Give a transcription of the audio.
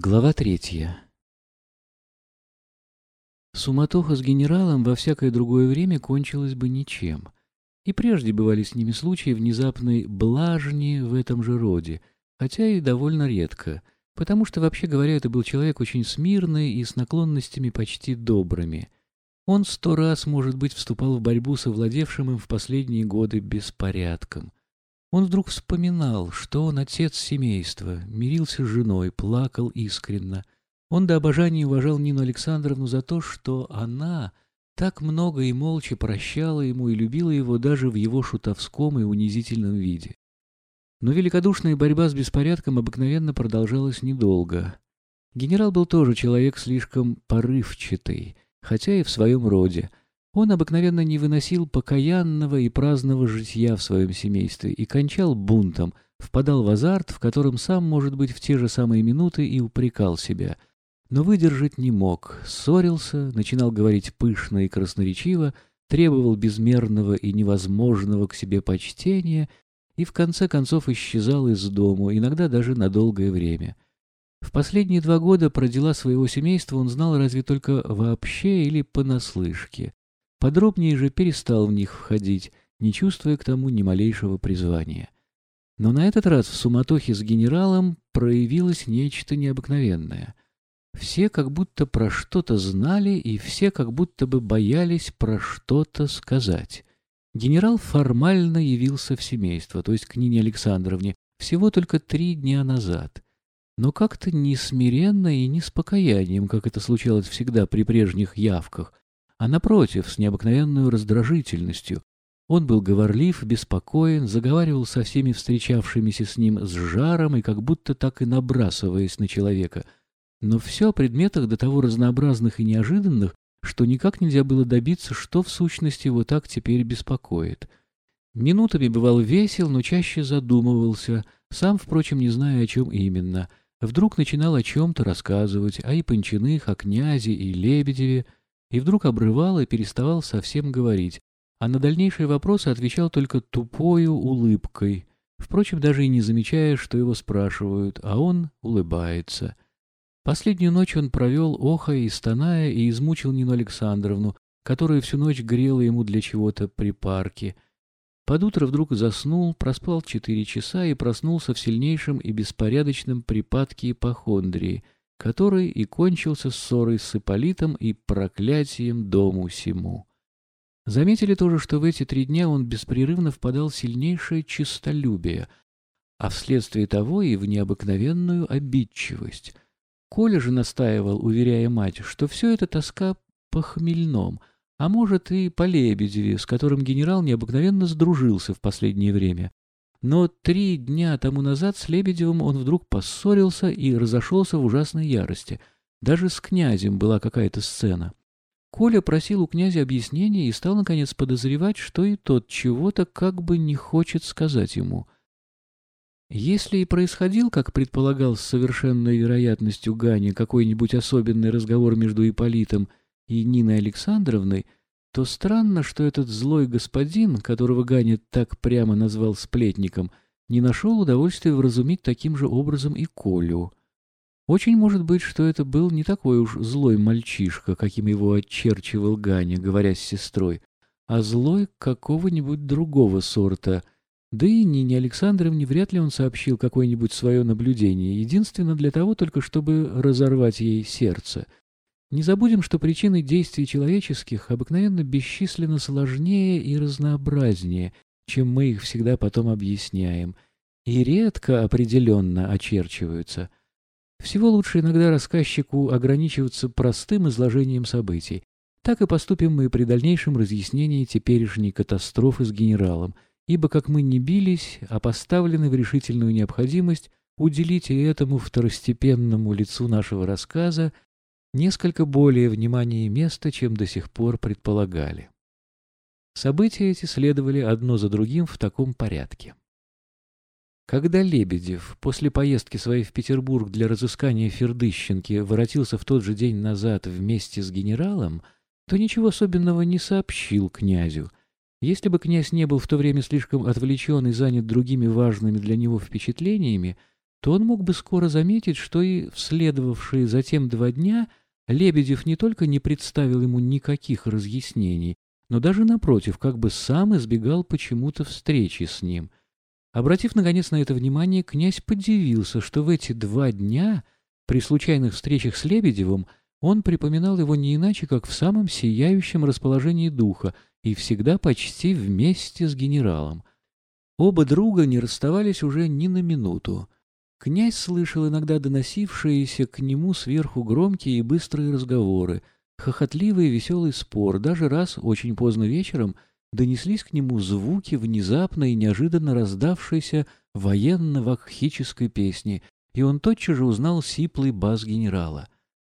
Глава третья. Суматоха с генералом во всякое другое время кончилась бы ничем. И прежде бывали с ними случаи внезапной блажни в этом же роде, хотя и довольно редко, потому что, вообще говоря, это был человек очень смирный и с наклонностями почти добрыми. Он сто раз, может быть, вступал в борьбу с овладевшим им в последние годы беспорядком. Он вдруг вспоминал, что он отец семейства, мирился с женой, плакал искренно. Он до обожания уважал Нину Александровну за то, что она так много и молча прощала ему и любила его даже в его шутовском и унизительном виде. Но великодушная борьба с беспорядком обыкновенно продолжалась недолго. Генерал был тоже человек слишком порывчатый, хотя и в своем роде — он обыкновенно не выносил покаянного и праздного житья в своем семействе и кончал бунтом, впадал в азарт, в котором сам, может быть, в те же самые минуты и упрекал себя. Но выдержать не мог, ссорился, начинал говорить пышно и красноречиво, требовал безмерного и невозможного к себе почтения и в конце концов исчезал из дому, иногда даже на долгое время. В последние два года про дела своего семейства он знал разве только вообще или понаслышке. Подробнее же перестал в них входить, не чувствуя к тому ни малейшего призвания. Но на этот раз в суматохе с генералом проявилось нечто необыкновенное. Все как будто про что-то знали, и все как будто бы боялись про что-то сказать. Генерал формально явился в семейство, то есть к Нине Александровне, всего только три дня назад. Но как-то не смиренно и не с покаянием, как это случалось всегда при прежних явках, а напротив, с необыкновенной раздражительностью. Он был говорлив, беспокоен, заговаривал со всеми встречавшимися с ним с жаром и как будто так и набрасываясь на человека. Но все о предметах до того разнообразных и неожиданных, что никак нельзя было добиться, что в сущности его так теперь беспокоит. Минутами бывал весел, но чаще задумывался, сам, впрочем, не зная, о чем именно. Вдруг начинал о чем-то рассказывать, о Япончиных, о князе и Лебедеве, и вдруг обрывал и переставал совсем говорить, а на дальнейшие вопросы отвечал только тупою улыбкой, впрочем, даже и не замечая, что его спрашивают, а он улыбается. Последнюю ночь он провел, охая и стоная, и измучил Нину Александровну, которая всю ночь грела ему для чего-то при парке. Под утро вдруг заснул, проспал четыре часа и проснулся в сильнейшем и беспорядочном припадке ипохондрии — который и кончился ссорой с Ипполитом и проклятием дому сему. Заметили тоже, что в эти три дня он беспрерывно впадал в сильнейшее честолюбие, а вследствие того и в необыкновенную обидчивость. Коля же настаивал, уверяя мать, что все это тоска по хмельном, а может и по Лебедеве, с которым генерал необыкновенно сдружился в последнее время, но три дня тому назад с Лебедевым он вдруг поссорился и разошелся в ужасной ярости. Даже с князем была какая-то сцена. Коля просил у князя объяснения и стал, наконец, подозревать, что и тот чего-то как бы не хочет сказать ему. Если и происходил, как предполагал с совершенной вероятностью Ганя, какой-нибудь особенный разговор между Ипполитом и Ниной Александровной, то странно, что этот злой господин, которого Ганя так прямо назвал сплетником, не нашел удовольствия вразумить таким же образом и Колю. Очень может быть, что это был не такой уж злой мальчишка, каким его очерчивал Ганя, говоря с сестрой, а злой какого-нибудь другого сорта. Да и Нине Александровне вряд ли он сообщил какое-нибудь свое наблюдение, единственно для того только, чтобы разорвать ей сердце — не забудем, что причины действий человеческих обыкновенно бесчисленно сложнее и разнообразнее, чем мы их всегда потом объясняем, и редко определенно очерчиваются. Всего лучше иногда рассказчику ограничиваться простым изложением событий. Так и поступим мы при дальнейшем разъяснении теперешней катастрофы с генералом, ибо, как мы не бились, а поставлены в решительную необходимость уделить и этому второстепенному лицу нашего рассказа несколько более внимания и места, чем до сих пор предполагали. События эти следовали одно за другим в таком порядке. Когда Лебедев после поездки своей в Петербург для разыскания Фердыщенки воротился в тот же день назад вместе с генералом, то ничего особенного не сообщил князю. Если бы князь не был в то время слишком отвлечен и занят другими важными для него впечатлениями, то он мог бы скоро заметить, что и в следовавшие затем два дня Лебедев не только не представил ему никаких разъяснений, но даже, напротив, как бы сам избегал почему-то встречи с ним. Обратив, наконец, на это внимание, князь подивился, что в эти два дня, при случайных встречах с Лебедевым, он припоминал его не иначе, как в самом сияющем расположении духа и всегда почти вместе с генералом. Оба друга не расставались уже ни на минуту. Князь слышал иногда доносившиеся к нему сверху громкие и быстрые разговоры, хохотливый и веселый спор, даже раз, очень поздно вечером, донеслись к нему звуки внезапно и неожиданно раздавшейся военно-вакхической песни, и он тотчас же узнал сиплый бас генерала —